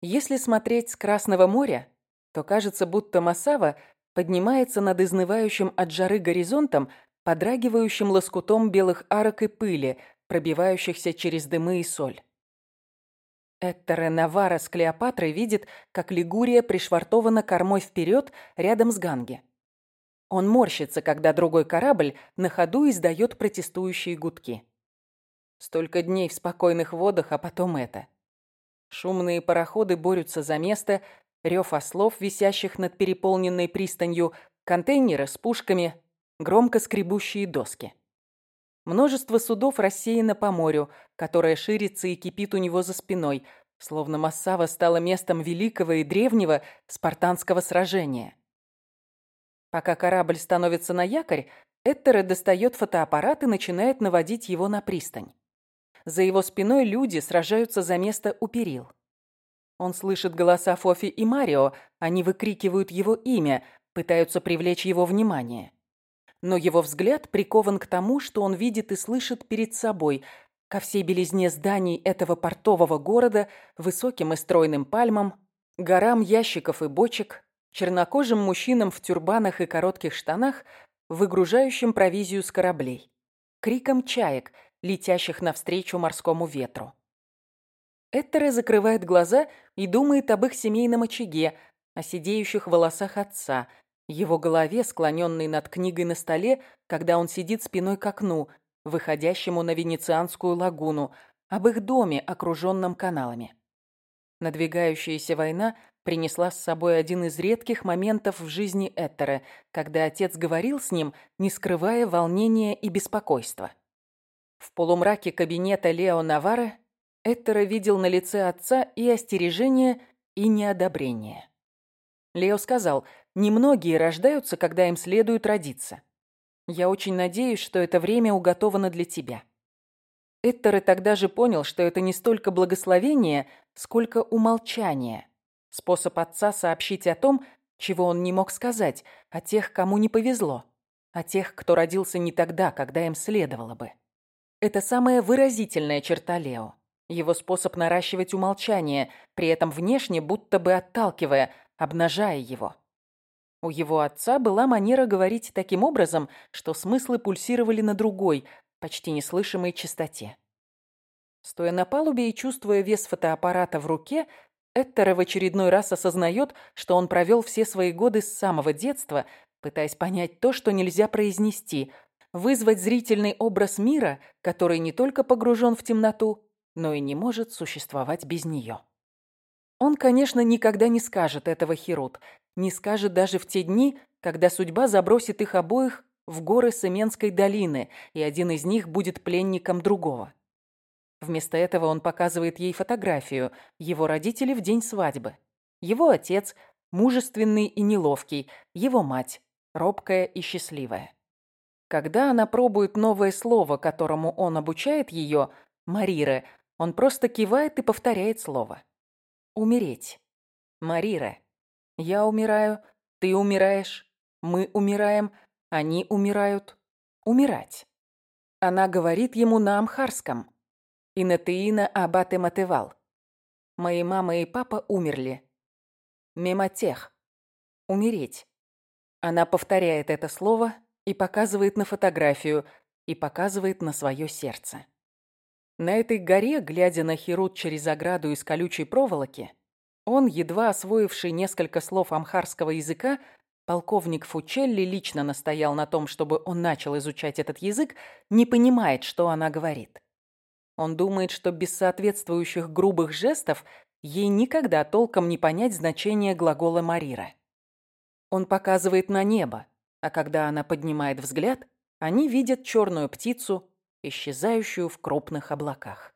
Если смотреть с Красного моря, то кажется, будто Масава поднимается над изнывающим от жары горизонтом, подрагивающим лоскутом белых арок и пыли, пробивающихся через дымы и соль. Эттере Навара с Клеопатрой видит, как Лигурия пришвартована кормой вперед рядом с Ганги. Он морщится, когда другой корабль на ходу издает протестующие гудки. Столько дней в спокойных водах, а потом это. Шумные пароходы борются за место, рев ослов, висящих над переполненной пристанью, контейнеры с пушками, громко скребущие доски. Множество судов рассеяно по морю, которое ширится и кипит у него за спиной, словно Массава стала местом великого и древнего спартанского сражения. Пока корабль становится на якорь, Эттере достает фотоаппарат и начинает наводить его на пристань. За его спиной люди сражаются за место у перил. Он слышит голоса Фофи и Марио, они выкрикивают его имя, пытаются привлечь его внимание. Но его взгляд прикован к тому, что он видит и слышит перед собой, ко всей белизне зданий этого портового города, высоким и стройным пальмам, горам ящиков и бочек, чернокожим мужчинам в тюрбанах и коротких штанах, выгружающим провизию с кораблей, криком чаек, летящих навстречу морскому ветру. Эттере закрывает глаза и думает об их семейном очаге, о сидеющих волосах отца, его голове, склоненной над книгой на столе, когда он сидит спиной к окну, выходящему на Венецианскую лагуну, об их доме, окруженном каналами. Надвигающаяся война принесла с собой один из редких моментов в жизни Эттера, когда отец говорил с ним, не скрывая волнения и беспокойства. В полумраке кабинета Лео Навара Эттера видел на лице отца и остережение, и неодобрение. Лео сказал, немногие рождаются, когда им следует родиться. Я очень надеюсь, что это время уготовано для тебя. Эттере тогда же понял, что это не столько благословение, сколько умолчание. Способ отца сообщить о том, чего он не мог сказать, о тех, кому не повезло, о тех, кто родился не тогда, когда им следовало бы. Это самая выразительная черта Лео. Его способ наращивать умолчание, при этом внешне будто бы отталкивая, обнажая его. У его отца была манера говорить таким образом, что смыслы пульсировали на другой, почти неслышимой частоте. Стоя на палубе и чувствуя вес фотоаппарата в руке, Эттере в очередной раз осознает, что он провел все свои годы с самого детства, пытаясь понять то, что нельзя произнести, вызвать зрительный образ мира, который не только погружен в темноту, но и не может существовать без нее. Он, конечно, никогда не скажет этого Херут, не скажет даже в те дни, когда судьба забросит их обоих в горы Семенской долины, и один из них будет пленником другого. Вместо этого он показывает ей фотографию, его родители в день свадьбы. Его отец, мужественный и неловкий, его мать, робкая и счастливая. Когда она пробует новое слово, которому он обучает ее, Марире, он просто кивает и повторяет слово. Умереть. Марире. Я умираю, ты умираешь, мы умираем, они умирают. Умирать. Она говорит ему на амхарском. Инатеина абате матевал. Мои мама и папа умерли. Мематех. Умереть. Она повторяет это слово и показывает на фотографию, и показывает на свое сердце. На этой горе, глядя на Херут через ограду из колючей проволоки, он, едва освоивший несколько слов амхарского языка, полковник Фучелли лично настоял на том, чтобы он начал изучать этот язык, не понимает, что она говорит. Он думает, что без соответствующих грубых жестов ей никогда толком не понять значение глагола «марира». Он показывает на небо, а когда она поднимает взгляд, они видят черную птицу, исчезающую в крупных облаках.